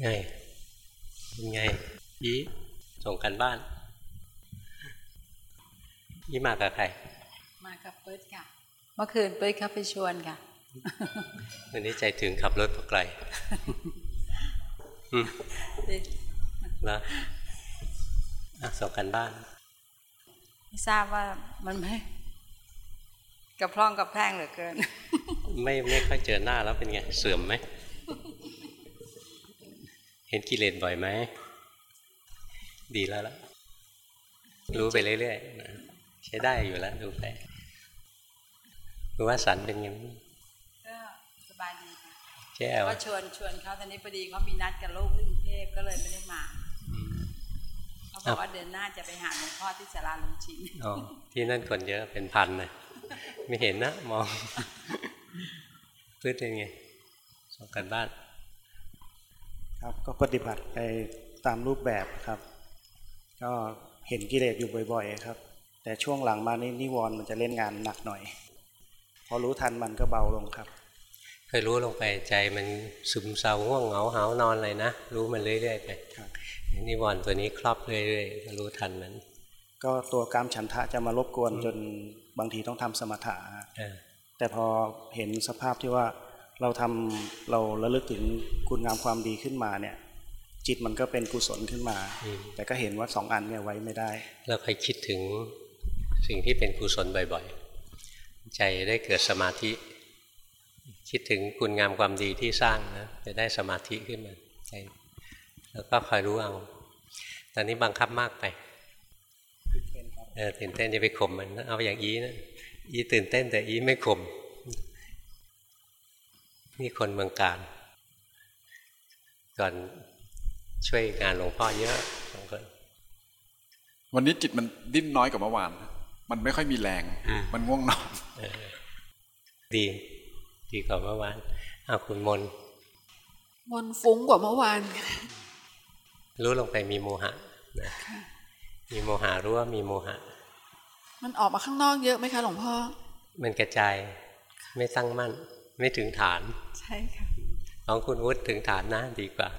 ไงเป็นไงยี่ส่งกันบ้านยี่มากับใคร มากับเปิดค่ะ เมื่อคืนเปิดเขาไปชวนค่ะวันนี้ใจถึงขับรถมาไกลอืมแล้วอะส่งกันบ้าน ไม่ทราบว่ามันไม่กระพร่องกระแพร่งเหลือเกิน ไม่ไม่ค่อยเจอหน้าแล้วเป็นไง เสื่อมไหม เห็นกิเลสบ่อยไหม ดีแล้วล่ะ รู้ไปเรื่อยๆนะใช้ได้อยู่แล้วดูไปรู้ว่าสันเป็นยังไงก็สบายดีค่ะแจ้วก็ชวนชวนเขาตอนนี้พอดีเขามีนัดกับลูกที่กรุงเทพก็เลยไม่ได้มาเขาบอกว่าเดือนหน้าจะไปหาหลวงพ่อที่สาราลุงชินอ๋อที่นั่นคนเยอะเป็นพันเลยไม่เห็นนะ มองพื้นเป็นไงสองกันบ้านครับ ก็ปฏิบัติไปตามรูปแบบครับ ก็เห็นกิเลสอยู่บ่อย ๆ ครับ แต่ช่วงหลังมานี่นิวรณ์มันจะเล่นงานหนักหน่อย พอรู้ทันมันก็เบาลงครับ เคยรู้ลงไปใจมันซึมเศร้าง่วงเหงาหาวนอนเลยนะ รู้มันเรื่อยๆไปครับนิวรณ์ตัวนี้ครอบเรื่อยๆรู้ทันมัน ก็ตัวกามฉันทะจะมารบกวนจนบางทีต้องทำสมถะเออแต่พอเห็นสภาพที่ว่า เราทำเราระลึกถึงคุณงามความดีขึ้นมาเนี่ย จิตมันก็เป็นกุศลขึ้นมาอืมแต่ก็เห็นว่าสองอันเนี่ยไว้ไม่ได้ เราเคยคิดถึงสิ่งที่เป็นกุศลบ่อยๆ ใจได้เกิดสมาธิ คิดถึงคุณงามความดีที่สร้างนะจะได้สมาธิขึ้นมาใจแล้วก็คอยรู้เอาตอนนี้บังคับมากไปเออตื่นเต้นจะไปข่มมันนะเอาอย่างอีนะอีตื่นเต้นแต่อีไม่ข่ม นี่คนเมืองการ ก่อนช่วยงานหลวงพ่อเยอะสองคนวันนี้จิตมันดิ้นน้อยกว่าเมื่อวาน มันไม่ค่อยมีแรงอืมมันง่วงนอนดี ดีกว่าเมื่อวานเอาคุณมน มนฟุ้งกว่าเมื่อวาน รู้ลงไปมีโมหะนะมีโมหะรู้ว่ามีโมหะ มันออกมาข้างนอกเยอะไหมคะหลวงพ่อ มันกระจาย ไม่ตั้งมั่น ไม่ถึงฐาน ใช่ค่ะของคุณวุฒิถึงฐานนะดีกว่า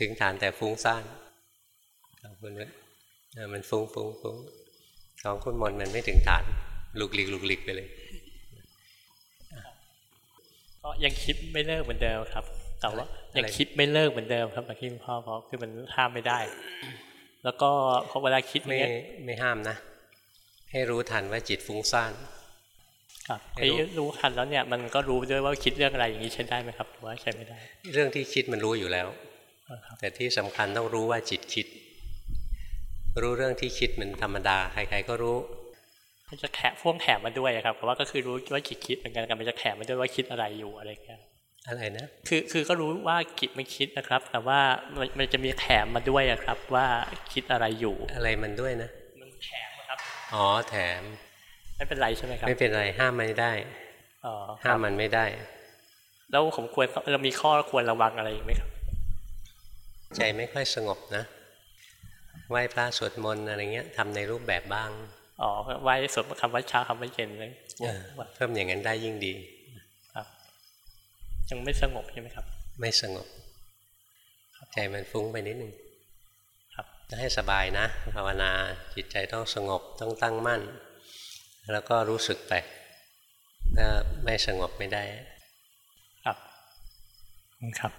ถึงฐานแต่ฟุ้งซ่านของคุณวุฒิเออมันฟุ้งฟุ้งฟุ้งของคุณมนมันไม่ถึงฐานหลุกหลิกหลุกหลิกไปเลยก็ยังคิดไม่เลิกเหมือนเดิมครับ แต่ว่าอะไรยังคิดไม่เลิกเหมือนเดิมครับแบบที่คุณพ่อบอกคือมันห้ามไม่ได้ แล้วก็พอเวลาคิดอไม่ย่างเงี้ยไม่ห้ามนะ ให้รู้ทันว่าจิตฟุ้งซ่าน ครับให้ไอ้รู้รู้ทันแล้วเนี่ยมันก็รู้ด้วยว่าคิดเรื่องอะไรอย่างนี้ใช้ได้ไหมครับหรือว่าใช้ไม่ได้ เรื่องที่คิดมันรู้อยู่แล้วครับแต่ที่สำคัญต้องรู้ว่าจิตคิด รู้เรื่องที่คิดมันธรรมดาใครๆก็รู้มันจะแถมพ่วงแถมมาด้วยอะครับเพราะว่าก็คือรู้ว่าจิตคิดเหมือนกันแต่มันจะแถมมาด้วยว่าคิดอะไรอยู่อะไรอย่างเงี้ยอะไรนะคือคือก็รู้ว่าจิตมันคิดนะครับ แต่ว่ามันมันจะมีแถมมาด้วยอะครับว่าคิดอะไรอยู่ อะไรมันด้วยนะ มันแถมอะครับอ๋อแถม ไม่เป็นไรใช่ไหมครับ ไม่เป็นไรห้ามมันไม่ได้อ๋อคห้ารัมบมันไม่ได้ แล้วผมควรเรามีข้อควรระวังอะไรอีกไหมครับ ใจไม่ค่อยสงบนะไหว้พระสวดมนต์อะไรเงี้ยทำในรูปแบบบ้างอ๋อไว้สวดคำว่าเช้าคำว่าเย็นเลยเออเพิ่มอย่างนั้นได้ยิ่งดีครับ ยังไม่สงบใช่ไหมครับ ไม่สงบใจมันฟุ้งไปนิดนึงครับจะให้สบายนะภาวนาจิตใจต้องสงบต้องตั้งมั่น แล้วก็รู้สึกไปถ้าไม่สงบไม่ได้ ครับครับ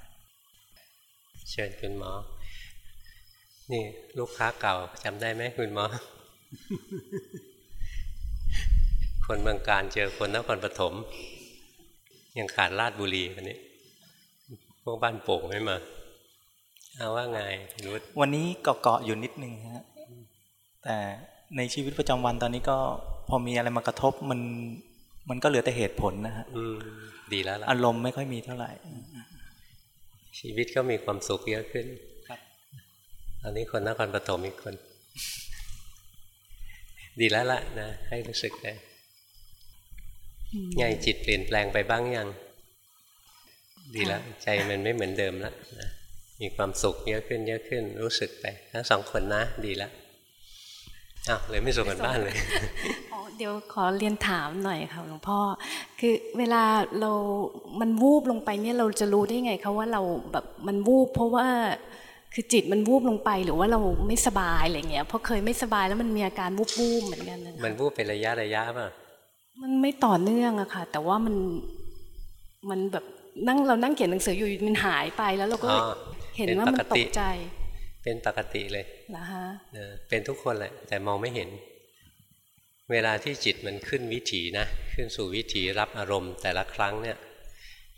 เชิญคุณหมอ นี่ลูกค้าเก่าจำได้ไหมคุณหมอ คนเมืองการเจอคนนครปฐมยังขาดลาดบุรีคนนี้ พวกบ้านโป่งไม่มาเอาว่าไงนุชวันนี้เกาะๆอยู่นิดนึงฮะแต่ ในชีวิตประจำวันตอนนี้ก็พอมีอะไรมากระทบมันมันก็เหลือแต่เหตุผลนะฮะอืมดีแล้วล่ะอารมณ์ไม่ค่อยมีเท่าไหร่ ชีวิตก็มีความสุขเยอะขึ้นครับตอนนี้คนนครปฐมอีกคน ดีแล้วล่ะนะ ให้รู้สึกเลยไงจิตเปลี่ยนแปลงไปบ้างยัง ดีแล้ว ใจมันไม่เหมือนเดิมแล้วนะมีความสุขเยอะขึ้นเยอะขึ้น รู้สึกไปทั้งสองคนนะ ดีแล้ว อ้าวเลยไม่ส่งกันบ้านเลยอ๋อเดี๋ยวขอเรียนถามหน่อยค่ะหลวงพ่อ คือเวลาเรา มันวูบลงไปเนี่ยเราจะรู้ได้ไงคะว่าเราแบบมันวูบเพราะว่าคือจิตมันวูบลงไปหรือว่าเราไม่สบายอะไรเงี้ยเพราะเคยไม่สบายแล้วมันมีอาการวูบวูบเหมือนกันนะมันวูบเป็นระยะระยะป่ะมันไม่ต่อเนื่องอะค่ะ แต่ว่ามันมันแบบนั่งเรานั่งเขียนหนังสืออยู่มันหายไปแล้วเราก็อ๋อเห็นว่ามันตกใจ เป็นปกติเลยนะคะเออเป็นทุกคนแหละ แต่มองไม่เห็น เวลาที่จิตมันขึ้นวิถีนะ ขึ้นสู่วิถีรับอารมณ์แต่ละครั้งเนี่ย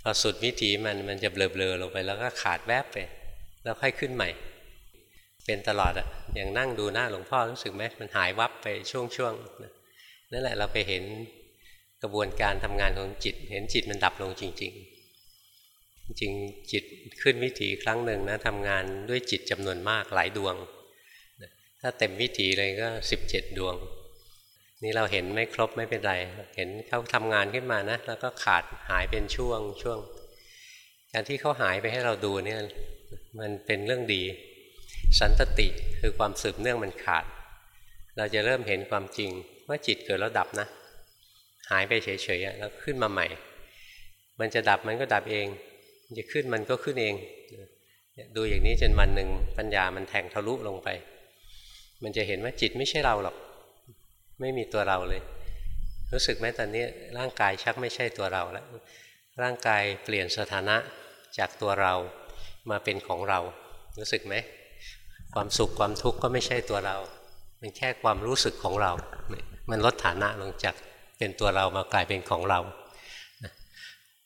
พอสุดวิถีมันมันจะเบลอๆลงไปแล้วก็ขาดแวบไป แล้วค่อยขึ้นใหม่ เป็นตลอดอะอย่างนั่งดูหน้าหลวงพ่อรู้สึกไหมมันหายวับไปช่วงๆนั่นแหละเราไปเห็นกระบวนการทำงานของจิต เห็นจิตมันดับลงจริง ๆ จริงจิตขึ้นวิถีครั้งหนึ่งนะทำงานด้วยจิตจำนวนมากหลายดวง ถ้าเต็มวิถีเลยก็สิบเจ็ดดวง นี่เราเห็นไม่ครบไม่เป็นไร เห็นเขาทำงานขึ้นมานะ แล้วก็ขาดหายเป็นช่วงช่วง การที่เขาหายไปให้เราดูเนี่ยมันเป็นเรื่องดี สันตติคือความสืบเนื่องมันขาด เราจะเริ่มเห็นความจริงว่าจิตเกิดแล้วดับนะ หายไปเฉยๆแล้วขึ้นมาใหม่ มันจะดับมันก็ดับเอง จะขึ้นมันก็ขึ้นเอง ดูอย่างนี้จนวันหนึ่งปัญญามันแทงทะลุลงไป มันจะเห็นว่าจิตไม่ใช่เราหรอก ไม่มีตัวเราเลย รู้สึกไหมตอนนี้ร่างกายชักไม่ใช่ตัวเราแล้ว ร่างกายเปลี่ยนสถานะจากตัวเรามาเป็นของเรา รู้สึกไหม ความสุขความทุกข์ก็ไม่ใช่ตัวเราเป็นแค่ความรู้สึกของเรา มันลดฐานะลงจากเป็นตัวเรามากลายเป็นของเรา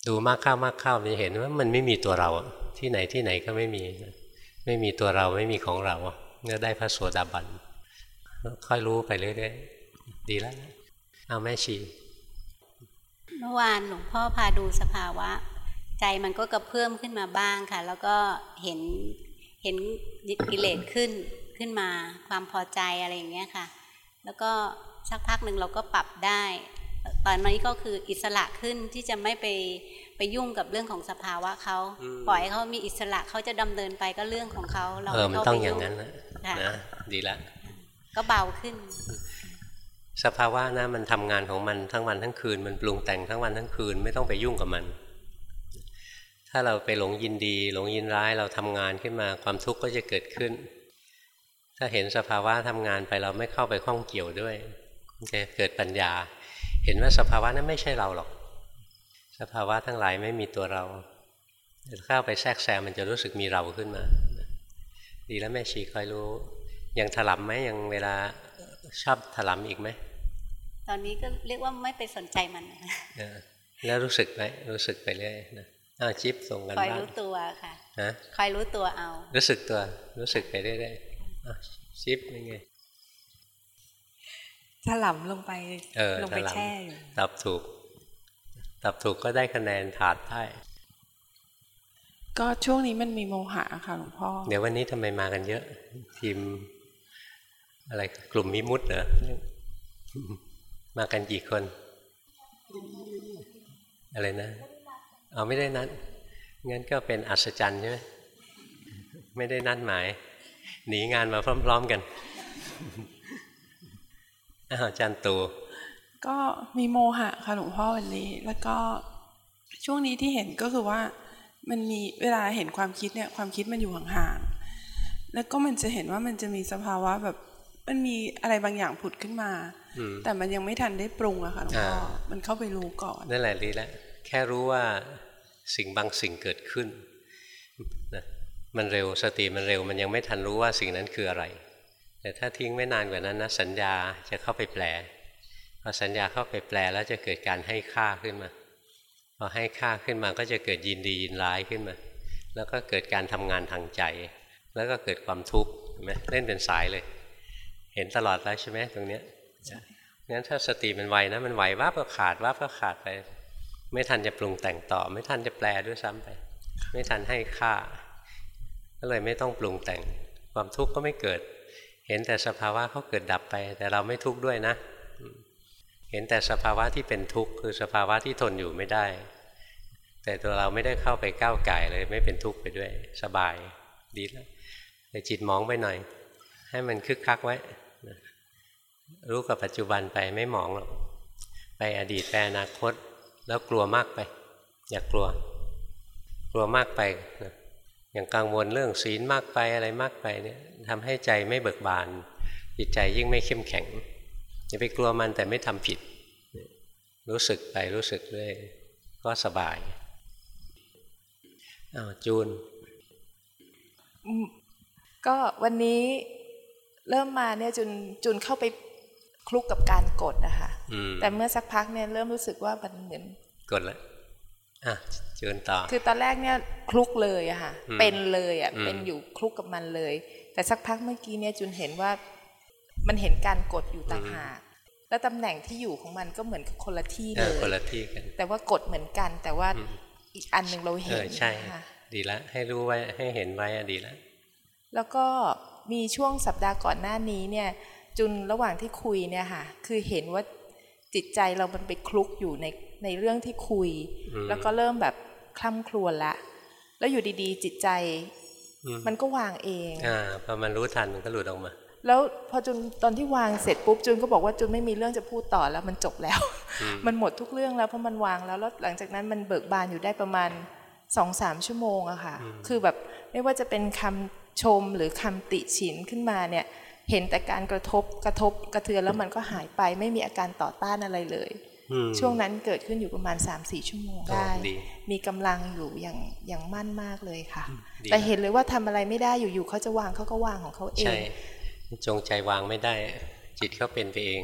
ดูมากเข้ามากเข้ามันจะเห็นว่ามันไม่มีตัวเราที่ไหนที่ไหนก็ไม่มี ไม่มีตัวเราไม่มีของเราเมื่อได้พระโสดาบันค่อยรู้ไปเรื่อยๆดีแล้วเอาแม่ชีเมื่อวานหลวงพ่อพาดูสภาวะ ใจมันก็กระเพื่อมขึ้นมาบ้างค่ะ แล้วก็เห็นเห็นกิเลสขึ้นขึ้นมา ความพอใจอะไรอย่างเงี้ยค่ะ แล้วก็สักพักหนึ่งเราก็ปรับได้ ตอนนี้ก็คืออิสระขึ้นที่จะไม่ไปไปยุ่งกับเรื่องของสภาวะเขาปล่อยเขามีอิสระเขาจะดำเนินไปก็เรื่องของเขาเราเออไม่มันเข้าต้องไปอย่ายุ่งงนั้นนะค่ะนะดีละ ก็เบาขึ้น สภาวะนะมันทำงานของมันทั้งวันทั้งคืน มันปรุงแต่งทั้งวันทั้งคืนไม่ต้องไปยุ่งกับมัน ถ้าเราไปหลงยินดี หลงยินร้ายเราทำงานขึ้นมาความทุกข์ก็จะเกิดขึ้น ถ้าเห็นสภาวะทำงานไปเราไม่เข้าไปข้องเกี่ยวด้วยจะเกิดปัญญาเห็นว่าสภาวะนั้นไม่ใช่เราหรอก สภาวะทั้งหลายไม่มีตัวเราเข้าไปแทรกแซงมันจะรู้สึกมีเราขึ้นมา ดีแล้วแม่ชีคอยรู้ ยังถลำไหมยังเวลาชอบถลำอีกไหม ตอนนี้ก็เรียกว่าไม่ไปสนใจมันเออแล้วรู้สึกไหมรู้สึกไปเรื่อยนะอ้าวจิ๊บส่งกันคอยบ้างรู้ตัวค่ะฮะคอยรู้ตัวเอา รู้สึกตัว รู้สึกไปเรื่อยๆอ้าวจิ๊บเป็นไง ถลำลงไปเออลงไปถลำแช่อยู่ตอบถูกตอบถูกก็ได้คะแนนถาดได้ก็ช่วงนี้มันมีโมหะค่ะหลวงพ่อเดี๋ยววันนี้ทำไมมากันเยอะ ทีม อะไรกลุ่มมิมุตเหรอมากันกี่คน อะไรนะเอาไม่ได้นัดงั้นก็เป็นอัศจรรย์ใช่ไหมไม่ได้นัดหมาย หนีงานมาพร้อม ๆกัน อ้าวอาจารย์ตูก็มีโมหะค่ะหลวงพ่อวันนี้ แล้วก็ช่วงนี้ที่เห็นก็คือว่ามันมีเวลาเห็นความคิดเนี่ยความคิดมันอยู่ห่างๆแล้วก็มันจะเห็นว่ามันจะมีสภาวะแบบมันมีอะไรบางอย่างผุดขึ้นมาอืมแต่มันยังไม่ทันได้ปรุงอะค่ะหลวงพ่ออ่ามันเข้าไปรู้ก่อนนั่นแหละดีแล้วแค่รู้ว่าสิ่งบางสิ่งเกิดขึ้นนะมันเร็วสติมันเร็ว มันยังไม่ทันรู้ว่าสิ่งนั้นคืออะไร แต่ถ้าทิ้งไม่นานกว่านั้นนะสัญญาจะเข้าไปแปลพอสัญญาเข้าไปแปลแล้วจะเกิดการให้ค่าขึ้นมาพอให้ค่าขึ้นมาก็จะเกิดยินดียินร้ายขึ้นมา แล้วก็เกิดการทำงานทางใจ แล้วก็เกิดความทุกข์เห็นไหมเล่นเป็นสายเลย เห็นตลอดแล้วใช่ไหมตรงเนี้ยงั้นถ้าสติมันไวนะมันไหววับก็ขาดวับก็ขาดไป ไม่ทันจะปรุงแต่งต่อ ไม่ทันจะแปลด้วยซ้ำไป ไม่ทันให้ค่า ก็เลยไม่ต้องปรุงแต่งความทุกข์ก็ไม่เกิด เห็นแต่สภาวะเขาเกิดดับไป แต่เราไม่ทุกข์ด้วยนะ เห็นแต่สภาวะที่เป็นทุกข์คือสภาวะที่ทนอยู่ไม่ได้ แต่ตัวเราไม่ได้เข้าไปก้าวไก่เลยไม่เป็นทุกข์ไปด้วย สบายดีแล้วแต่จิตมองไปหน่อย ให้มันคึกคักไว้ รู้กับปัจจุบันไปไม่หมองหรอกไปอดีตไปอนาคต แล้วกลัวมากไป อย่ากกลัว กลัวมากไปนะ อย่างกังวลเรื่องศีลมากไปอะไรมากไปเนี่ยทำให้ใจไม่เบิกบาน จิตใจยิ่งไม่เข้มแข็งอย่าไปกลัวมันแต่ไม่ทำผิด รู้สึกไปรู้สึกเรื่อยก็สบายอ้าวจูน ก็วันนี้เริ่มมาเนี่ยจุนจุนเข้าไปคลุกกับการกดนะคะอืมแต่เมื่อสักพักเนี่ยเริ่มรู้สึกว่ามันเหมือนกดแล้ว อะจูนต่อคือตอนแรกเนี่ยคลุกเลยอะค่ะอืมเป็นเลยอะอืมเป็นอยู่คลุกกับมันเลย แต่สักพักเมื่อกี้เนี่ยจุนเห็นว่ามันเห็นการกดอยู่ต่างหากแล้วตำแหน่งที่อยู่ของมันก็เหมือนกับคนละที่เอเลอยคนละที่กัน แต่ว่ากดเหมือนกัน แต่ว่าอืมอีกอันหนึ่งเราเอเห็นอใช่ค่ะดีละ ให้รู้ไว้ให้เห็นไว้อะดีละแล้วก็มีช่วงสัปดาห์ก่อนหน้านี้เนี่ย จุนระหว่างที่คุยเนี่ยค่ะ คือเห็นว่า จิตใจเรามันไปคลุกอยู่ในในเรื่องที่คุยอืมแล้วก็เริ่มแบบคล่ำครวญละ แล้วอยู่ดีๆ จิตใจอืมมันก็วางเองอ่าพอมันรู้ทันมันก็หลุดออกมา แล้วพอจุนตอนที่วางเสร็จปุ๊บจุนก็บอกว่าจุนไม่มีเรื่องจะพูดต่อแล้วมันจบแล้วอืมมันหมดทุกเรื่องแล้วเพราะมันวางแล้วแล้วหลังจากนั้นมันเบิกบานอยู่ได้ประมาณสองสามชั่วโมงอะค่ะ คือแบบไม่ว่าจะเป็นคำชมหรือคำติฉินขึ้นมาเนี่ย เห็นแต่การกระทบกระทบกระเทือนแล้วมันก็หายไปไม่มีอาการต่อต้านอะไรเลยอืมช่วงนั้นเกิดขึ้นอยู่ประมาณ 3-4 ชั่วโมงโอ้ได้ดีมีกำลังอยู่อย่างอย่างมั่นมากเลยค่ะดีแต่เห็นเลยว่าทำอะไรไม่ได้อยู่ๆเขาจะวางเขาก็วางของเขาเอใช่งจงใจวางไม่ได้ จิตเขาเป็นไปเอง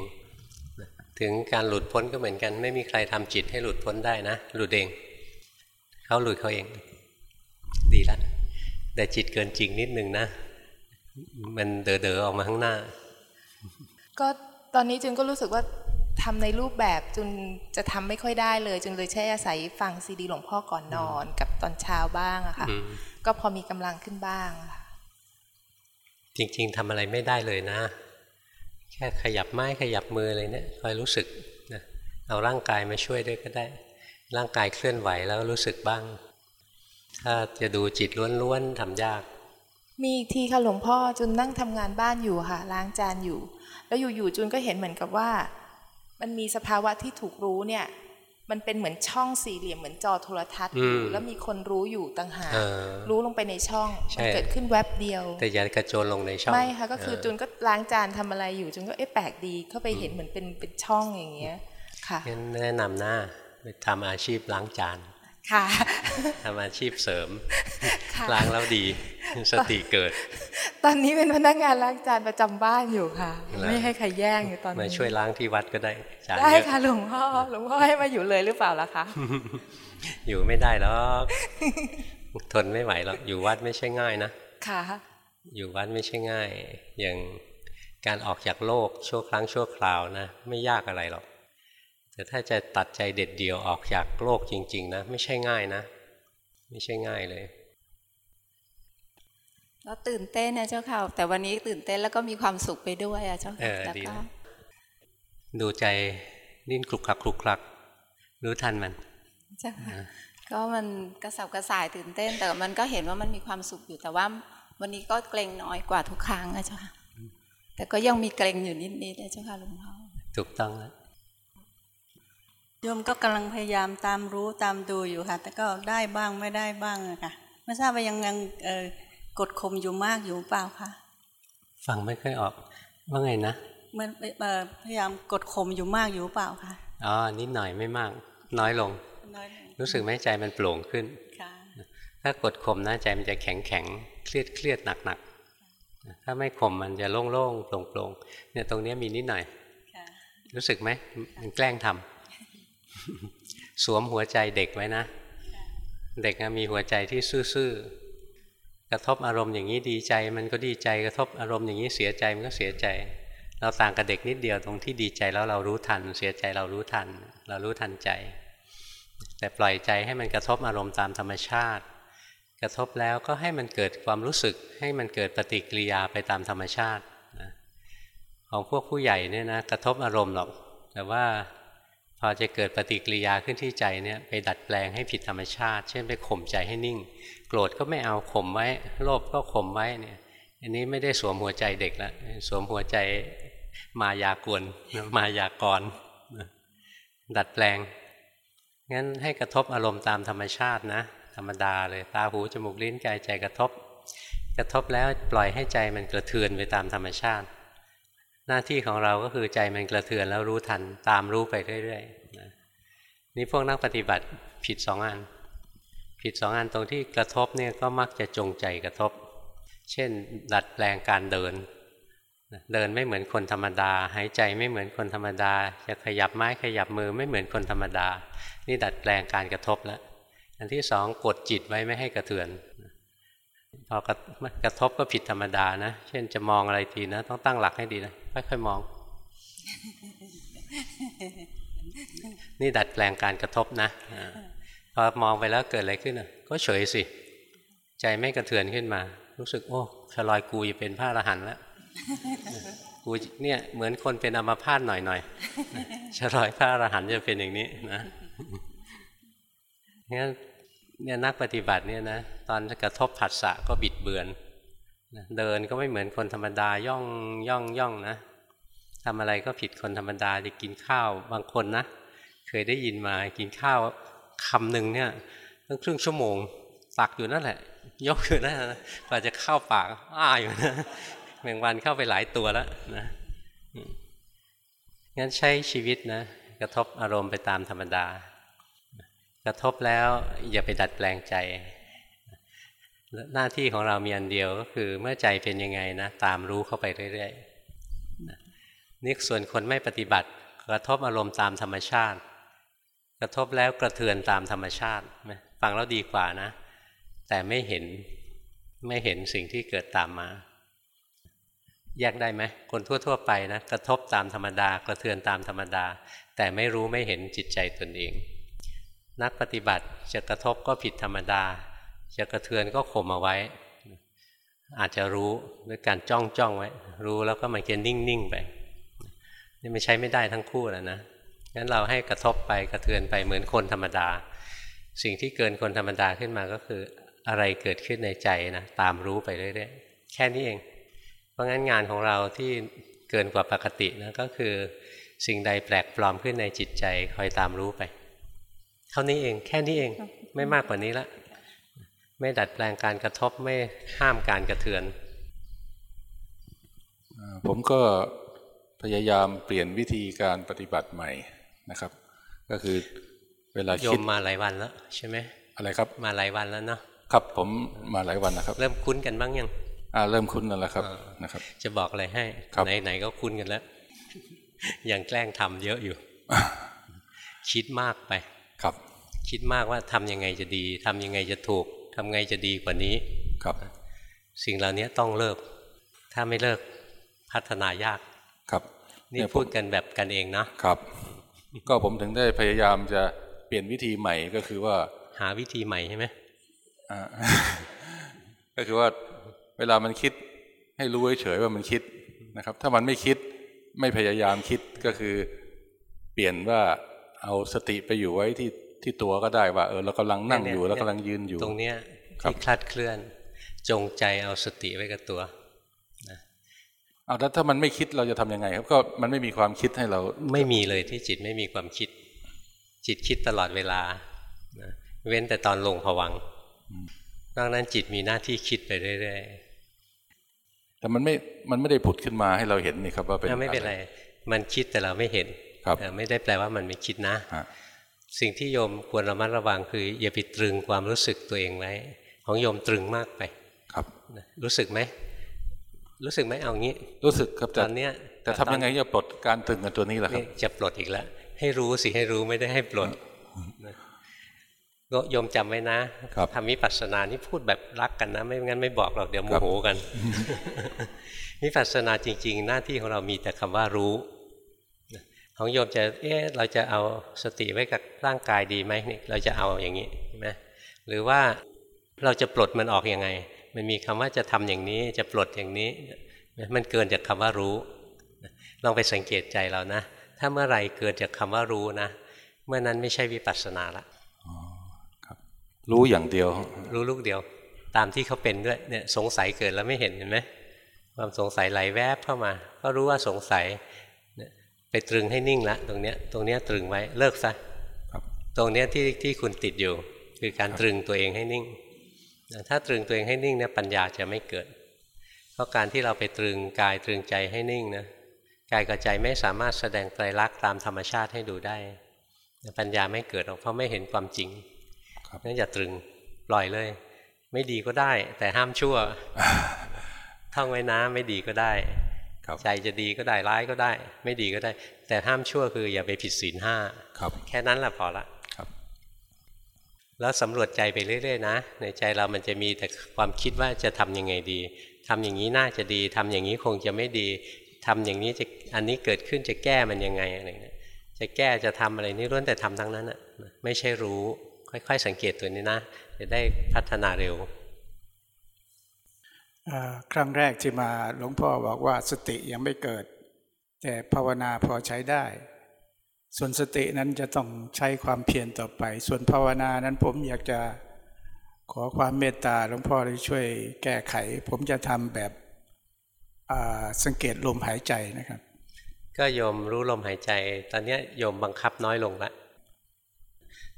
ถึงการหลุดพ้นก็เหมือนกัน ไม่มีใครทำจิตให้หลุดพ้นได้นะ หลุดเองเขาหลุดเขาเอง ดีละแต่จิตเกินจริงนิดนึงนะ มันเด๋อๆออกมาข้างหน้า ก็ตอนนี้จุนก็รู้สึกว่าทำในรูปแบบจุนจะทำไม่ค่อยได้เลยจุนเลยใช้อาศัยฟังซีดีหลวงพ่อก่อนนอน กับตอนเช้าบ้างอะค่ะอืมก็พอมีกำลังขึ้นบ้างอะค่ะจริง ๆทำอะไรไม่ได้เลยนะ แค่ขยับไม้ขยับมืออะไรเนี่ยคอยรู้สึกนะเอาร่างกายมาช่วยด้วยก็ได้ ร่างกายเคลื่อนไหวแล้วรู้สึกบ้าง ถ้าจะดูจิตล้วนๆทำยาก มีอีกทีค่ะหลวงพ่อจุนนั่งทำงานบ้านอยู่ค่ะ ล้างจานอยู่ แล้วอยู่ๆจุนก็เห็นเหมือนกับว่า มันมีสภาวะที่ถูกรู้เนี่ย มันเป็นเหมือนช่องสี่เหลี่ยมเหมือนจอโทรทัศน์อยู่อืมแล้วมีคนรู้อยู่ต่างหากเออรู้ลงไปในช่องใช่มันเกิดขึ้นแวบเดียว แต่อย่ากระโจนลงในช่องไม่ค่ะก็คือเจุนก็ล้างจานทำอะไรอยู่จุนก็เอ๊ะแปลกดีเข้าไปเห็นเหมือนเป็นเป็นช่องอย่างเงี้ยค่ะงั้นแนะนำหน้าไปทำอาชีพล้างจานค่ะทำอาชีพเสริมค่ะ ล้างแล้วดีสติเกิด ตอนนี้เป็นพนักงานล้างจานประจำบ้านอยู่ค่ะเหรอไม่ให้ใครแย่งอยู่ตอนนี้มาช่วยล้างที่วัดก็ได้จานได้เยอะค่ะหลวงพ่อหลวงพ่อให้มาอยู่เลยหรือเปล่าล่ะคะอยู่ไม่ได้หรอกทนไม่ไหวหรอกอยู่วัดไม่ใช่ง่ายนะค่ะ อยู่วัดไม่ใช่ง่าย อย่างการออกจากโลกชั่วครั้งชั่วคราวนะไม่ยากอะไรหรอกแต่ถ้าจะตัดใจเด็ดเดียวออกจากโลกจริง ๆ นะ ไม่ใช่ง่ายนะ ไม่ใช่ง่ายเลย แล้วตื่นเต้นนะเจ้าค่ะ แต่วันนี้ตื่นเต้นแล้วก็มีความสุขไปด้วยอะเจ้าเอค่ะอแล้วดีก็นะดูใจนิ่นคลุกคลักคลุกคลักรู้ทันมันเจ้าค่ะก็มันกระสับกระส่ายตื่นเต้น แต่มันก็เห็นว่ามันมีความสุขอยู่แต่ว่า วันนี้ก็เกรงน้อยกว่าทุกครั้งนะเจ้าค่ะแต่ก็ยังมีเกรงอยู่นิดๆนะเจ้าค่ะหลวงพ่อถูกต้องแล้วโยมก็กำลังพยายามตามรู้ตามดูอยู่ค่ะ แต่ก็ได้บ้างไม่ได้บ้างอะค่ะไม่ทราบว่ายังยังเอ่อ กดข่มอยู่มากอยู่เปล่าคะฟังไม่ค่อยออกว่าไงนะเหมันเอ่อพยายามกดข่มอยู่มากอยู่เปล่าคะอ๋อนิดหน่อยไม่มาก น้อยลงน้อยลงรู้สึกไหมใจมันโปร่งขึ้นค่ะถ้ากดข่มนะใจมันจะแข็งแข็งเครียดเครียดหนักหนักถ้าไม่ข่มมันจะโล่งโล่งโปร่งโปร่งเนี่ยตรงเนี้ยมีนิดหน่อยค่ะรู้สึกไหมมันแกล้งทำสวมหัวใจเด็กไว้นะ เด็กอะมีหัวใจที่ซื่อๆ กระทบอารมณ์อย่างนี้ดีใจ มันก็ดีใจกระทบอารมณ์อย่างนี้เสียใจมันก็เสียใจ เราต่างกับเด็กนิดเดียวตรงที่ดีใจแล้วเรารู้ทัน เสียใจเรารู้ทัน เรารู้ทันใจ แต่ปล่อยใจให้มันกระทบอารมณ์ตามธรรมชาติ กระทบแล้วก็ให้มันเกิดความรู้สึก ให้มันเกิดปฏิกิริยาไปตามธรรมชาติของพวกผู้ใหญ่เนี่ยนะกระทบอารมณ์หรอก แต่ว่า พอจะเกิดปฏิกิริยาขึ้นที่ใจเนี่ยไปดัดแปลงให้ผิดธรรมชาติ เช่นไปข่มใจให้นิ่ง โกรธก็ไม่เอาข่มไว้ โลภก็ข่มไว้เนี่ยอันนี้ไม่ได้สวมหัวใจเด็กละสวมหัวใจมายากวนมายากรดัดแปลงงั้นให้กระทบอารมณ์ตามธรรมชาตินะ ธรรมดาเลยตาหูจมูกลิ้นกายใจกระทบ กระทบแล้วปล่อยให้ใจมันกระเทือนไปตามธรรมชาติ หน้าที่ของเราก็คือใจมันกระเทือนแล้วรู้ทันตามรู้ไปเรื่อยๆนะนี่พวกนักปฏิบัติผิดสองอัน ผิดสองอันตรงที่กระทบเนี่ยก็มักจะจงใจกระทบ เช่น ดัดแปลงการเดิน เดินไม่เหมือนคนธรรมดา หายใจไม่เหมือนคนธรรมดา จะขยับไม้ขยับมือไม่เหมือนคนธรรมดา นี่ดัดแปลงการกระทบแล้วอันที่สองกดจิตไว้ไม่ให้กระเทือน พอกระกระทบก็ผิดธรรมดานะ เช่นจะมองอะไรทีนะ ต้องตั้งหลักให้ดีนะค่อยๆมอง นี่ดัดแปลงการกระทบนะพอมองไปแล้วเกิดอะไรขึ้นอะ ก็เฉยสิ ใจไม่กระเทือนขึ้นมา รู้สึก โอ้ชลอยกูจะเป็นพระอรหันต์แล้วกูเนี่ยเหมือนคนเป็นอัมพาตหน่อยๆชลอยพระอรหันต์จะเป็นอย่างนี้นะงั้น เนี่ยนักปฏิบัติเนี่ยนะตอนกระทบผัสสะก็บิดเบือน เดินก็ไม่เหมือนคนธรรมดาย่องย่องย่องนะทำอะไรก็ผิดคนธรรมดาจะกินข้าวบางคนนะเคยได้ยินมากินข้าวคำหนึ่งเนี่ยตั้งครึ่งชั่วโมงตักอยู่นั่นแหละ ยกอยู่นั่นนะกว่าจะเข้าปากอ้าอยู่นะแมงวันเข้าไปหลายตัวแล้วนะงั้นใช้ชีวิตนะกระทบอารมณ์ไปตามธรรมดา กระทบแล้วอย่าไปดัดแปลงใจ หน้าที่ของเรามีอันเดียวก็คือเมื่อใจเป็นยังไงนะตามรู้เข้าไปเรื่อยๆนี่ส่วนคนไม่ปฏิบัติ กระทบอารมณ์ตามธรรมชาติ กระทบแล้วกระเทือนตามธรรมชาติฟังแล้วดีกว่านะ แต่ไม่เห็นไม่เห็นสิ่งที่เกิดตามมาแยกได้ไหมคนทั่ว ๆ ไปนะ กระทบตามธรรมดากระเทือนตามธรรมดา แต่ไม่รู้ไม่เห็นจิตใจตนเอง นักปฏิบัติจะกระทบก็ผิดธรรมดา จะกระเทือนก็ข่มเอาไว้ อาจจะรู้ด้วยการจ้องจ้องไว้ รู้แล้วก็มันเกนิ่งนิ่งไป นี่ไม่ใช้ไม่ได้ทั้งคู่แล้วนะงั้นเราให้กระทบไปกระเทือนไปเหมือนคนธรรมดา สิ่งที่เกินคนธรรมดาขึ้นมาก็คืออะไรเกิดขึ้นในใจนะตามรู้ไปเรื่อยๆแค่นี้เอง เพราะงั้นงานของเราที่เกินกว่าปกตินะก็คือสิ่งใดแปลกปลอมขึ้นในจิตใจคอยตามรู้ไป ท่านี้เองแค่นี้เองไม่มากกว่านี้ละ ไม่ดัดแปลงการกระทบไม่ห้ามการกระเทือน ผมก็พยายามเปลี่ยนวิธีการปฏิบัติใหม่นะครับ ก็คือเวลาคิดมาหลายวันแล้วใช่ไหมอะไรครับมาหลายวันแล้วเนาะครับผมมาหลายวันนะครับ เริ่มคุ้นกันบ้างยังอ่าเริ่มคุ้นแล้วละครับนะครับ จะบอกอะไรให้ไหนไหนก็คุ้นกันแล้วยังแกล้งทำเยอะอยู่ คิดมากไป ครับคิดมากว่าทำยังไงจะดีทำยังไงจะถูกทำไงจะดีกว่านี้ครับสิ่งเหล่านี้ต้องเลิก ถ้าไม่เลิกพัฒนายากครับ นี่พูดกันแบบกันเองนะครับ ก็ผมถึงได้พยายามจะเปลี่ยนวิธีใหม่ก็คือว่า หาวิธีใหม่ใช่ไหมก็คือว่าเวลามันคิดให้รู้เฉยว่ามันคิดนะครับ ถ้ามันไม่คิดไม่พยายามคิดก็คือ เปลี่ยนว่าเอาสติไปอยู่ไว้ที่ ที่ตัวก็ได้ว่า เออเรากำลังนั่งอยู่แล้วกำลังยืนอยู่ ตรงเนี้ยที่คลาดเคลื่อน จงใจเอาสติไว้กับตัวนะเอาแล้วถ้ามันไม่คิดเราจะทํำยังไง ครับก็มันไม่มีความคิดให้เรา ไม่มีเลยที่จิตไม่มีความคิด จิตคิดตลอดเวลานะเว้นแต่ตอนลงผวังนอกนั้นจิตมีหน้าที่คิดไปเรื่อยๆแต่มันไม่มันไม่ได้ผุดขึ้นมาให้เราเห็นนี่ครับว่าเป็นไม่เป็นไร มันคิดแต่เราไม่เห็นไม่ได้แปลว่ามันไม่คิดนะ สิ่งที่โยมควรระมัดระวังคืออย่าไปตรึงความรู้สึกตัวเองไว้ ของโยมตรึงมากไป ครับ รู้สึกไหม รู้สึกไหมเอางี้ รู้สึกครับตอนเนี้ยแต่ทำยังไงจะปลดการตรึงกับตัวนี้ล่ะครับจะปลดอีกแล้วให้รู้สิให้รู้ไม่ได้ให้ปลดก็โยมจำไว้นะทำวิปัสสนานี่พูดแบบรักกันนะ ไม่งั้นไม่บอกหรอกเดี๋ยวโมโหกันวิปัสสนาจริง ๆ หน้าที่ของเรามีแต่คำว่ารู้ ของโยมจะเอ๊ะเราจะเอาสติไว้กับร่างกายดีไหมนี่เราจะเอาอย่างนี้ใช่ไหมหรือว่าเราจะปลดมันออกอยังไง มันมีคำว่าจะทำอย่างนี้จะปลดอย่างนี้ มันเกินจากคำว่ารู้ ลองไปสังเกตใจเรานะ ถ้าเมื่อไรเกิดจากคำว่ารู้นะ เมื่อนั้นไม่ใช่วิปัสสนาละรู้อย่างเดียว รู้ลูกเดียว ตามที่เขาเป็นด้วยเนี่ยสงสัยเกิดแล้วไม่เห็นเห็นไหมความสงสัยไหลแวบเข้ามา ก็รู้ว่าสงสัย ไปตรึงให้นิ่งละตรงเนี้ยตรงเนี้ยตรึงไว้เลิกซะตรงเนี้ยที่ที่คุณติดอยู่ คือการตรึงตัวเองให้นิ่ง ถ้าตรึงตัวเองให้นิ่งเนี่ยปัญญาจะไม่เกิด เพราะการที่เราไปตรึงกายตรึงใจให้นิ่งนะกายกับใจไม่สามารถแสดงไตรลักษณ์ตามธรรมชาติให้ดูได้ ปัญญาไม่เกิดหรอกเพราะไม่เห็นความจริงนั่นอย่าตรึงปล่อยเลย ไม่ดีก็ได้ แต่ห้ามชั่วท่องไว้นะไม่ดีก็ได้ ใจจะดีก็ได้ร้ายก็ได้ ไม่ดีก็ได้ แต่ห้ามชั่วคืออย่าไปผิดศีลห้าแค่นั้นแหละพอละแล้วสำรวจใจไปเรื่อยๆนะในใจเรามันจะมีแต่ความคิดว่าจะทํำยังไงดี ทำอย่างนี้น่าจะดี ทำอย่างนี้คงจะไม่ดี ทำอย่างนี้จะอันนี้เกิดขึ้นจะแก้มันยังไงอะไรเงี้ยจะแก้จะทำอะไรนี่ล้วนแต่ทำทั้งนั้นอะไม่ใช่รู้ค่อย ๆ สังเกตตัวนี้นะ จะได้พัฒนาเร็ว ครั้งแรกที่มาหลวงพ่อบอกว่าสติยังไม่เกิด แต่ภาวนาพอใช้ได้ ส่วนสตินั้นจะต้องใช้ความเพียรต่อไป ส่วนภาวนานั้นผมอยากจะขอความเมตตาหลวงพ่อได้ช่วยแก้ไข ผมจะทำแบบสังเกตลมหายใจนะครับ ก็โยมรู้ลมหายใจ ตอนนี้โยมบังคับน้อยลงละ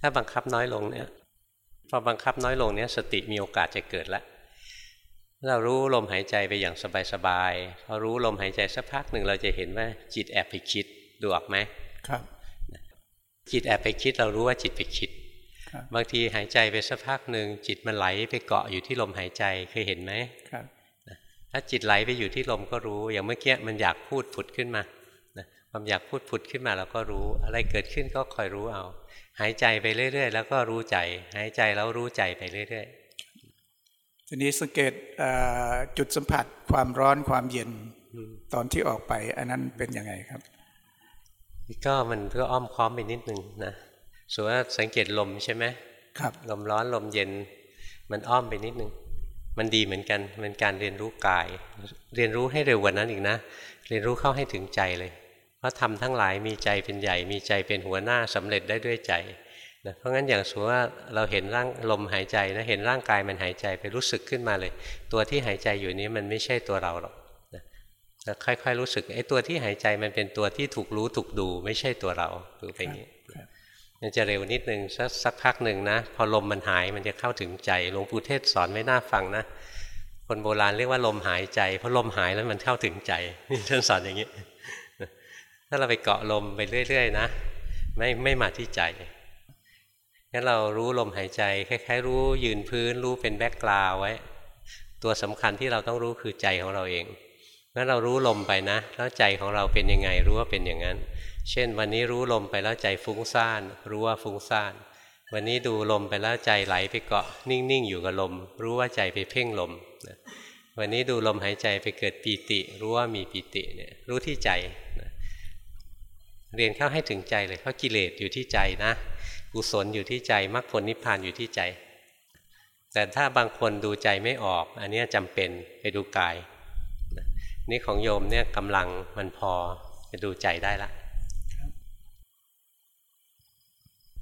ถ้าบังคับน้อยลงเนี่ยพอบังคับน้อยลงเนี่ยสติมีโอกาสจะเกิดแล้ว เรารู้ลมหายใจไปอย่างสบายๆพอรู้ลมหายใจสักพักหนึ่งเราจะเห็นว่าจิตแอบไปคิดดูออกไหมครับ จิตแอบไปคิดเรารู้ว่าจิตไปคิด บางทีหายใจไปสักพักหนึ่งจิตมันไหลไปเกาะอยู่ที่ลมหายใจเคยเห็นไหมครับถ้าจิตไหลไปอยู่ที่ลมก็รู้ อย่างเมื่อกี้มันอยากพูดผุดขึ้นมาความอยากพูดผุดขึ้นมาเราก็รู้ อะไรเกิดขึ้นก็คอยรู้เอา หายใจไปเรื่อย ๆ แล้วก็รู้ใจ หายใจแล้วรู้ใจไปเรื่อย ๆ ทีนี้สังเกตจุดสัมผัสความร้อนความเย็นตอนที่ออกไป อันนั้นเป็นยังไงครับก็มันก็อ้อมค้อมไปนิดนึงนะส่วนว่าสังเกตลมใช่ไหมครับ ลมร้อนลมเย็น มันอ้อมไปนิดนึง มันดีเหมือนกันเป็นการเรียนรู้กาย เรียนรู้ให้เร็วกว่านั้นอีกนะ เรียนรู้เข้าให้ถึงใจเลย เพราะทำทั้งหลายมีใจเป็นใหญ่มีใจเป็นหัวหน้าสำเร็จได้ด้วยใจ นะเพราะงั้นอย่างสมมติว่าเราเห็นร่างลมหายใจนะเห็นร่างกายมันหายใจไปรู้สึกขึ้นมาเลย ตัวที่หายใจอยู่นี้มันไม่ใช่ตัวเราหรอกนะค่อยๆรู้สึกไอ้ตัวที่หายใจมันเป็นตัวที่ถูกรู้ถูกดู ไม่ใช่ตัวเราดูไปอย่างนี้มันจะเร็วนิดนึงสักสักพักหนึ่งนะพอลมมันหายมันจะเข้าถึงใจหลวงปู่เทศสอนไม่น่าฟังนะคนโบราณเรียกว่าลมหายใจเพราะลมหายแล้วมันเข้าถึงใจนี่ท่านสอนอย่างนี้ถ้าเราไปเกาะลมไปเรื่อย ๆ นะ ไม่ไม่มาที่ใจ งั้นเรารู้ลมหายใจคล้ายๆ รู้ยืนพื้น รู้เป็นแบ็กกราวไว้ ตัวสำคัญที่เราต้องรู้คือใจของเราเองงั้นเรารู้ลมไปนะ แล้วใจของเราเป็นยังไงรู้ว่าเป็นอย่างนั้น เช่น วันนี้รู้ลมไปแล้วใจฟุ้งซ่าน รู้ว่าฟุ้งซ่าน วันนี้ดูลมไปแล้วใจไหลไปเกาะ นิ่งๆอยู่กับลม รู้ว่าใจไปเพ่งลมวันนี้ดูลมหายใจไปเกิดปีติ รู้ว่ามีปีติเนี่ยรู้ที่ใจเรียนเข้าให้ถึงใจเลยเพราะกิเลสอยู่ที่ใจนะ กุศลอยู่ที่ใจมรรคผลนิพพานอยู่ที่ใจ แต่ถ้าบางคนดูใจไม่ออก อันนี้จำเป็นไปดูกาย นี่ของโยมเนี่ยกำลังมันพอจะดูใจได้ละ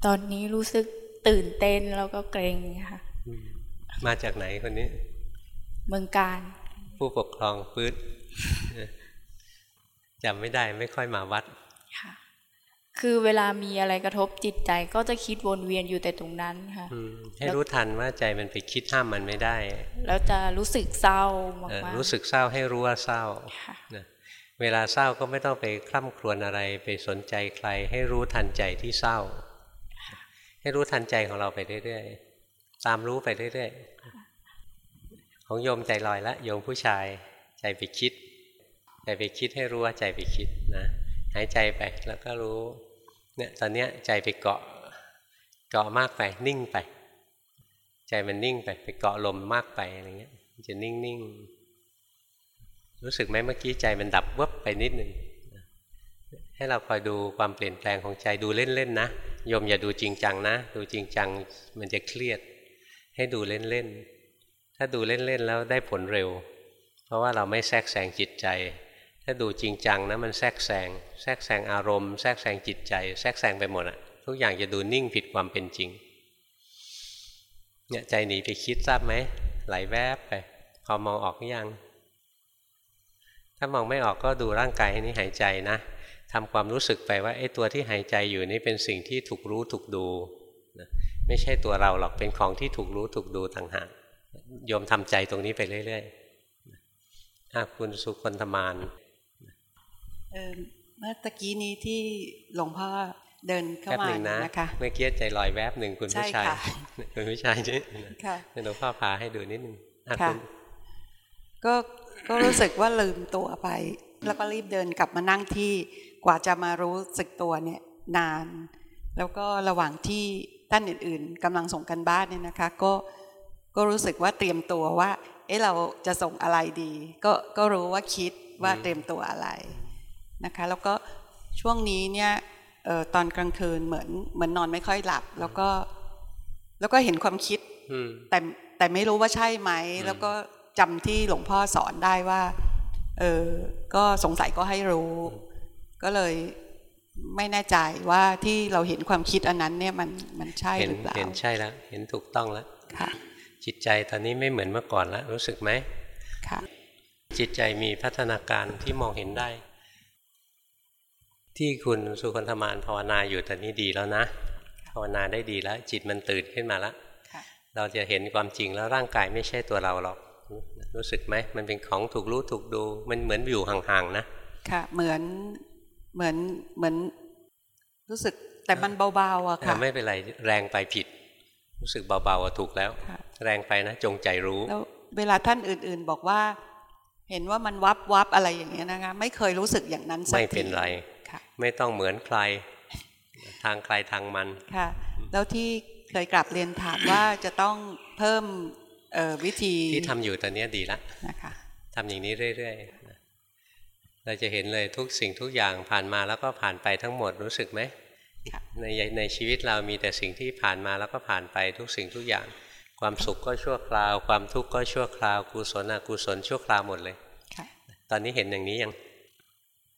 ตอนนี้รู้สึกตื่นเต้นแล้วก็เกรงค่ะ มาจากไหนคนนี้ เมืองการ ผู้ปกครองพื้นจำไม่ได้ไม่ค่อยมาวัดค่ะ คือเวลามีอะไรกระทบจิตใจก็จะคิดวนเวียนอยู่แต่ตรงนั้นค่ะให้รู้ทันว่าใจมันไปคิดห้ามมันไม่ได้ แล้วจะรู้สึกเศร้ามากรู้สึกเศร้าให้รู้ว่าเศร้าเวลาเศร้าก็ไม่ต้องไปคล่ำครวญอะไรไปสนใจใคร ให้รู้ทันใจที่เศร้า ให้รู้ทันใจของเราไปเรื่อยๆตามรู้ไปเรื่อยๆของโยมใจลอยละโยมผู้ชาย ใจไปคิด ใจไปคิดให้รู้ว่าใจไปคิดนะหายใจไปแล้วก็รู้ เนี่ยตอนเนี้ยใจไปเกาะเกาะมากไปนิ่งไป ใจมันนิ่งไปไปเกาะลมมากไปอะไรเงี้ยจะนิ่งนิ่งรู้สึกไหมเมื่อกี้ใจมันดับวบไปนิดหนึ่งให้เราคอยดูความเปลี่ยนแปลงของใจดูเล่นๆนะโยมอย่าดูจริงจังนะ ดูจริงจังมันจะเครียด ให้ดูเล่นๆถ้าดูเล่นๆแล้วได้ผลเร็ว เพราะว่าเราไม่แทรกแซงจิตใจ ถ้าดูจริงจังนะมันแทรกแซงแทรกแซงอารมณ์แทรกแซงจิตใจ แทรกแซงไปหมดอะทุกอย่างจะดูนิ่งผิดความเป็นจริงเนี่ยใจหนีไปคิดทราบไหมไหลแวบไปพอมองออกยัง ถ้ามองไม่ออกก็ดูร่างกายนี้หายใจนะทำความรู้สึกไปว่าไอ้ตัวที่หายใจอยู่นี่เป็นสิ่งที่ถูกรู้ถูกดูนะไม่ใช่ตัวเราหรอกเป็นของที่ถูกรู้ถูกดูต่างหากโยมทำใจตรงนี้ไปเรื่อยๆถ้าคุณสุคนธมาน เมื่อตะกี้นี้ที่หลวงพ่อเดินเข้ามานะคะเมื่อกี้ใจลอยแวบหนึ่งคุณผู้ชายคุณผู้ชายใช่ไหมหลวงพ่อพาให้ดูนิดนึงค่ะก็ก็รู้สึกว่าลืมตัวไป แล้วก็รีบเดินกลับมานั่งที่กว่าจะมารู้สึกตัวเนี่ยนาน แล้วก็ระหว่างที่ท่านอื่น ๆกำลังส่งกันบ้านเนี่ยนะคะ ก็ก็รู้สึกว่าเตรียมตัวว่า เอ๊ะเราจะส่งอะไรดี ก็ก็รู้ว่าคิดว่าเตรียมตัวอะไร นะคะ แล้วก็ช่วงนี้เนี่ยออตอนกลางคืนเหมือนเหมือนนอนไม่ค่อยหลับ แล้วก็แล้วก็เห็นความคิดแต่แต่ไม่รู้ว่าใช่ไหม แล้วก็จำที่หลวงพ่อสอนได้ว่า เออก็สงสัยก็ให้รู้ ก็เลยไม่แน่ใจว่าที่เราเห็นความคิดอันนั้นเนี่ยมันมันใช่หรือเปล่าเห็นใช่แล้วเห็นถูกต้องแล้วค่ะ จิตใจตอนนี้ไม่เหมือนเมื่อก่อนแล้วรู้สึกไหมค่ะ จิตใจมีพัฒนาการที่มองเห็นได้ ที่คุณสุคนธมานภาวนาอยู่ตอนนี้ดีแล้วนะ ภาวนาได้ดีแล้ว จิตมันตื่นขึ้นมาแล้วเราจะเห็นความจริงแล้วร่างกายไม่ใช่ตัวเราหรอก รู้สึกไหมมันเป็นของถูกรู้ถูกดู มันเหมือนอยู่ห่างๆนะค่ะ เหมือนเหมือนเหมือนรู้สึกแต่มันเบาๆอะค่ะไม่เป็นไรแรงไปผิด รู้สึกเบาๆถูกแล้ว แรงไปนะ จงใจรู้แล้วเวลาท่านอื่นๆบอกว่า เห็นว่ามันวับวับอะไรอย่างเงี้ยนะคะ ไม่เคยรู้สึกอย่างนั้นสักทีไม่เป็นไร ไม่ต้องเหมือนใคร ทางใครทางมันค่ะ แล้วที่เคยกลับเรียนถามว่าจะต้องเพิ่มวิธีที่ทำอยู่ตอนนี้ดีแล้วนะคะทำอย่างนี้เรื่อยๆเราจะเห็นเลยทุกสิ่งทุกอย่างผ่านมาแล้วก็ผ่านไปทั้งหมดรู้สึกไหมในในชีวิตเรามีแต่สิ่งที่ผ่านมาแล้วก็ผ่านไปทุกสิ่งทุกอย่าง ความสุขก็ชั่วคราว ความทุกข์ก็ชั่วคราวกุศลอกุศลชั่วคราวหมดเลยตอนนี้เห็นอย่างนี้ยัง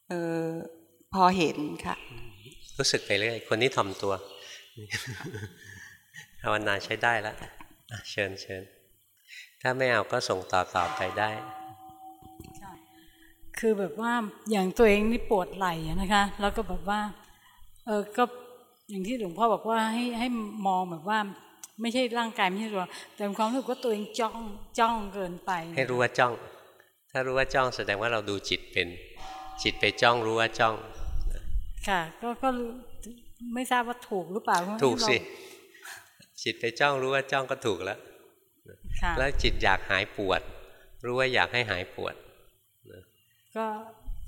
เออพ อเห็นค่ะ รู้สึกไปเรื่อยคนนี้ทำตัวภาวนาใช้ได้แล้วเชิญเชิญถ้าไม่เอาก็ส่งต่อต่อไปได้ คือแบบว่าอย่างตัวเองนี่ปวดไหล่นะคะ แล้วก็แบบว่า เออก็อย่างที่หลวงพ่อบอกว่าให้ให้มองแบบว่าไม่ใช่ร่างกายไม่ใช่ตัวแต่ความรู้สึกว่าตัวเองจ้องจ้องเกินไป ให้รู้ว่าจ้อง ถ้ารู้ว่าจ้องแสดงว่าเราดูจิตเป็น จิตไปจ้องรู้ว่าจ้อง ค่ะ ก็ก็ไม่ทราบว่าถูกหรือเปล่าถูกสิจิตไปจ้องรู้ว่าจ้องก็ถูกแล้ว แล้วจิตอยากหายปวด รู้ว่าอยากให้หายปวด ก็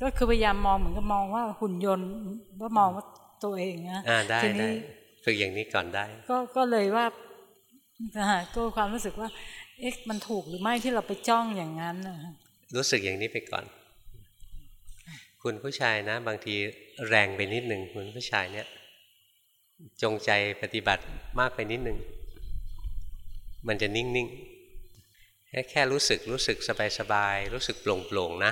ก็คือพยายามมองเหมือนกับมองว่าหุ่นยนต์ว่ามองว่าตัวเองนะอ่าได้ได้ฝึกอย่างนี้ก่อนได้ ก็ก็เลยว่าก็ความรู้สึกว่า เอ๊ะมันถูกหรือไม่ที่เราไปจ้องอย่างนั้นรู้สึกอย่างนี้ไปก่อน คุณผู้ชายนะ บางทีแรงไปนิดหนึ่งคุณผู้ชายเนี่ย จงใจปฏิบัติมากไปนิดหนึ่งมันจะนิ่งๆแค่แค่รู้สึกรู้สึกสบายๆรู้สึกโปร่งๆนะ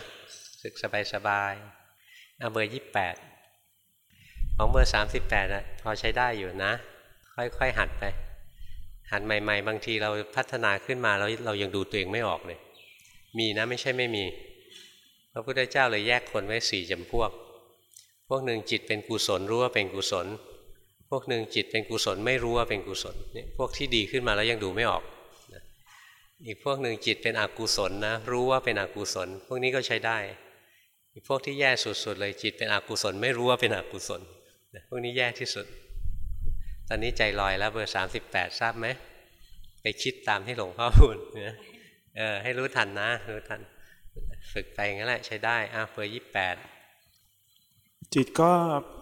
รู้สึกสบายๆเอาเบอร์ยี่แปดของเบอร์สามสิบแปดนะพอใช้ได้อยู่นะ ค่อยๆหัดไป หัดใหม่ ๆ บางทีเราพัฒนาขึ้นมาแล้วเรายังดูตัวเองไม่ออกเลย มีนะไม่ใช่ไม่มี ระพุทธเจ้าเลยแยกคนไว้สี่จำพวก พวกหนึ่งจิตเป็นกุศลรู้ว่าเป็นกุศล พวกหนึ่งจิตเป็นกุศลไม่รู้ว่าเป็นกุศลเนี่ยพวกที่ดีขึ้นมาแล้วยังดูไม่ออก อีกพวกหนึ่งจิตเป็นอกุศลนะรู้ว่าเป็นอกุศล พวกนี้ก็ใช้ได้ อีกพวกที่แย่สุดๆเลยจิตเป็นอกุศล ไม่รู้ว่าเป็นอกุศล พวกนี้แย่ที่สุด ตอนนี้ใจลอยแล้วเบอร์สามสิบแปดทราบไหมไปคิดตามที่หลวงพ่อพูดนะเออให้รู้ทันนะรู้ทัน ฝึกไปงั้นแหละใช้ได้อะเบอร์ยี่แปดจิตก็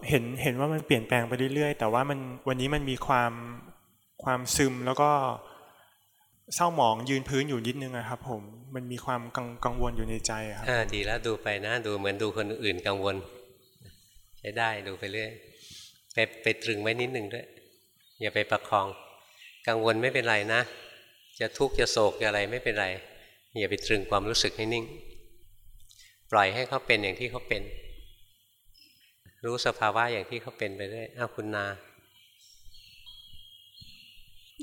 เห็นเห็นว่ามันเปลี่ยนแปลงไปเรื่อยๆ แต่ว่ามันวันนี้มันมีความความซึมแล้วก็เศร้าหมองยืนพื้นอยู่นิดนึงนะครับ ผมมันมีความกังกังวลอยู่ในใจครับดีแล้วดูไปนะดูเหมือนดูคนอื่นกังวล ใช้ได้ดูไปเรื่อยไปไปตรึงไว้นิดนึงด้วย อย่าไปประคอง กังวลไม่เป็นไรนะ จะทุกข์จะโศกจะอะไรไม่เป็นไร อย่าไปตรึงความรู้สึกให้นิ่ง ปล่อยให้เขาเป็นอย่างที่เขาเป็น รู้สภาวะอย่างที่เขาเป็นไปได้อ้าวคุณนา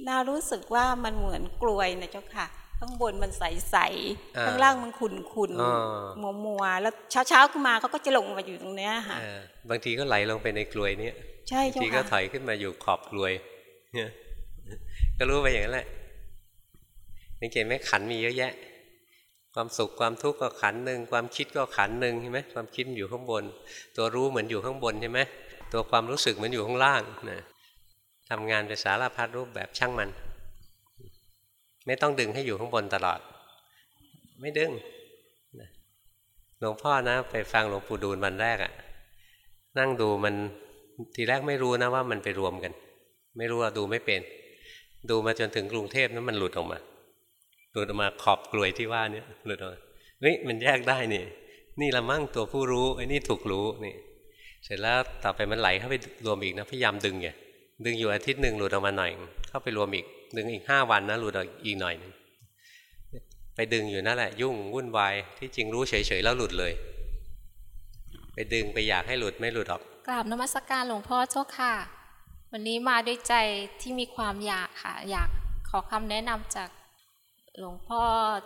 นารู้สึกว่ามันเหมือนกลวยนะเจ้าค่ะเพข้างบนมันใสๆข้างล่างมันขุ่นๆมัวมัวแล้วเช้าเช้าขึ้นมาเขาก็จะลงมาอยู่ตรงเนี้ยค่ะบางทีก็ไหลลงไปในกลวยนี้ใช่บางทีก็ถอยขึ้นมาอยู่ขอบกลวยเนี่ยก็รู้ไปอย่างนั้นแหละสังเกตไหมขันมีเยอะแยะ ความสุขความทุกข์ก็ขันหนึ่งความคิดก็ขันหนึ่งใช่ไหมความคิดอยู่ข้างบน ตัวรู้เหมือนอยู่ข้างบนใช่ไหมตัวความรู้สึกเหมือนอยู่ข้างล่างนะทำงานไปสารพัดรูปแบบช่างมัน ไม่ต้องดึงให้อยู่ข้างบนตลอด ไม่ดึงหลวงพ่อนะไปฟังหลวงปู่ดูลวันแรกอะนั่งดูมันทีแรกไม่รู้นะว่ามันไปรวมกัน ไม่รู้ว่าดูไม่เป็น ดูมาจนถึงกรุงเทพนั้นมันหลุดออกมา หลุดออกมาขอบกลวยที่ว่าเนี่ยหลุดออกมาเฮ้ยมันแยกได้นี่ นี่ละมั่งตัวผู้รู้ไอ้นี่ถูกรู้นี่เสร็จแล้วต่อไปมันไหลเข้าไปรวมอีกนะพยายามดึงไงดึงอยู่อาทิตย์หนึ่งหลุดออกมาหน่อย เข้าไปรวมอีกดึงอีกห้าวันนะหลุดออกอีกหน่อยนึงไปดึงอยู่นั่นแหละ ยุ่งวุ่นวายที่จริงรู้เฉยๆแล้วหลุดเลย ไปดึงไปอยากให้หลุดไม่หลุดออกกราบนมัสการหลวงพ่อเจ้าค่ะ วันนี้มาด้วยใจที่มีความอยากค่ะ อยากขอคำแนะนำจาก หลวงพ่อ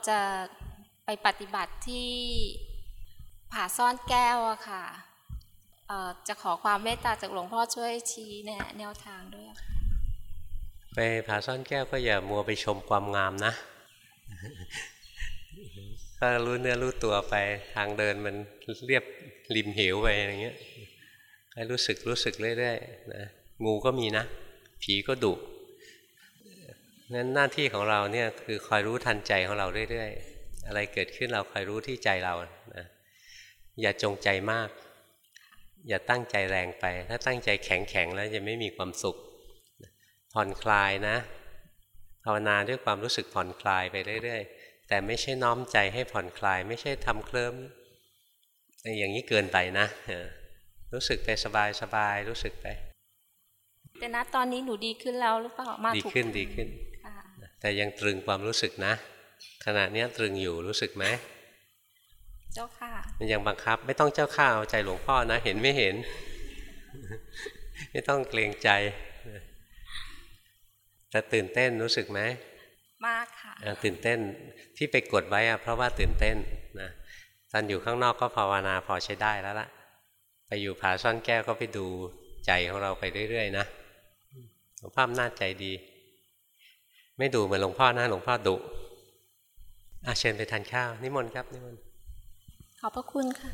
จะไปปฏิบัติที่ผาซ่อนแก้วอะค่ะจะขอความเมตตาจากหลวงพ่อช่วยชี้แนะแนวทางด้วยไปผาซ่อนแก้วก็อย่ามัวไปชมความงามนะก็รู้เนื้อรู้ตัวไปทางเดินมันเรียบริมเหวไปอย่างเงี้ยให้รู้สึกรู้สึกเรื่อยๆนะงูก็มีนะ ผีก็ดุ นั้นหน้าที่ของเราเนี่ยคือคอยรู้ทันใจของเราเรื่อยๆ อะไรเกิดขึ้นเราคอยรู้ที่ใจเรานะอย่าจงใจมาก อย่าตั้งใจแรงไป ถ้าตั้งใจแข็งแข็งแล้วจะไม่มีความสุข ผ่อนคลายนะ ภาวนาด้วยความรู้สึกผ่อนคลายไปเรื่อยๆ แต่ไม่ใช่น้อมใจให้ผ่อนคลาย ไม่ใช่ทำเคลิ้มอย่างนี้เกินไปนะ รู้สึกไปสบายสบายรู้สึกไปแต่ณตอนนี้หนูดีขึ้นแล้วหรือเปล่ามาดีขึ้นดีขึ้น แต่ยังตรึงความรู้สึกนะ ขณะนี้ตรึงอยู่รู้สึกไหมเจ้าค่ะ มันยังบังคับ ไม่ต้องเจ้าข้าเอาใจหลวงพ่อนะ เห็นไม่เห็น ไม่ต้องเกรงใจแต่ตื่นเต้นรู้สึกไหมมากค่ะตื่นเต้นที่ไปกดไว้อะเพราะว่าตื่นเต้นนะตอนอยู่ข้างนอกก็ภาวนาพอใช้ได้แล้วล่ะ ไปอยู่ผาซ่อนแก้วก็ไปดูใจของเราไปเรื่อยๆนะหลวงพ่อน่าใจดี ไม่ดูเหมือนหลวงพ่อนะหลวงพ่อดุอาเชิญไปทานข้าว นิมนต์ครับนิมนต์ขอบพระคุณค่ะ